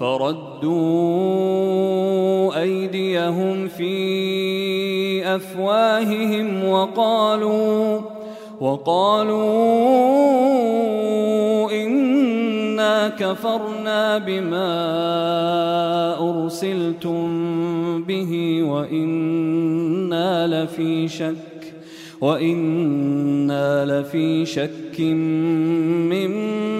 فردوا أيديهم في أفواههم وقالوا وقالوا إنا كفرنا بما أرسلتم به وإنا لفي شك وإنا لفي شك مما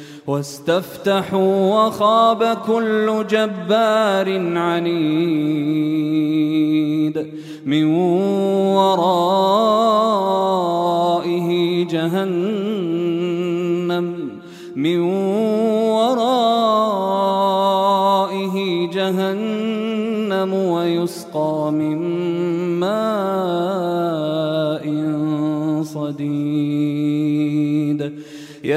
واستفتحوا وخاب كل جبار عنيد من ورائه جهنم من ورائه جهنم ويسقى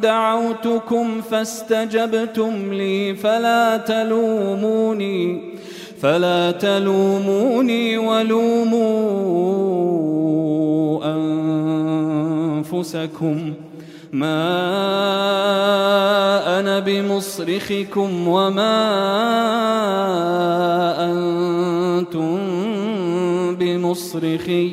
دعوتكم فاستجبتم لي فلا تلوموني فلا تلوموني ولوموا أنفسكم. ما أنا بمصرخكم وما أنتم بمصرخي.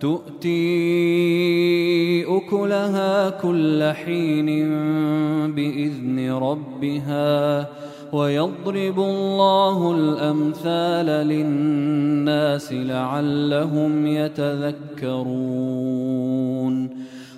تؤتي أكلها كل حين بإذن ربها ويضرب الله الأمثال للناس لعلهم يتذكرون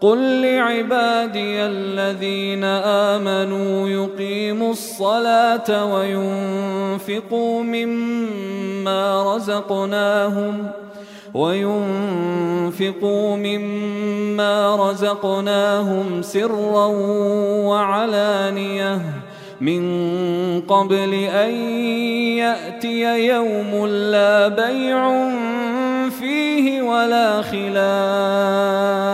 قل لعبادي الذين آمنوا يقيموا الصلاة وينفقوا مما رزقناهم وينفقوا مما رزقناهم سرا وعلانية من قبل أن يأتي يوم لا بيع فيه ولا خلال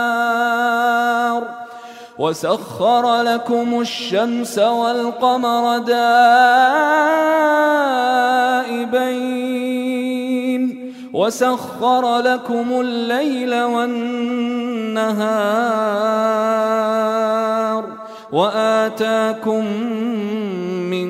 وسخر لكم الشمس والقمر دائبين. وسخر لكم الليل والنهار. وآتاكم من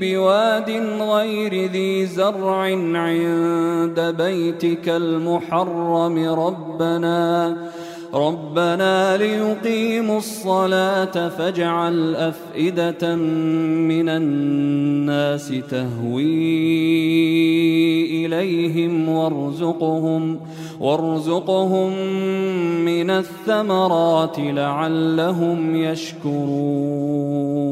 بواد غير ذي زرع عند بيتك المحرم ربنا ربنا ليقيموا الصلاة فاجعل أفئدة من الناس تهوي إليهم وارزقهم وارزقهم من الثمرات لعلهم يشكرون.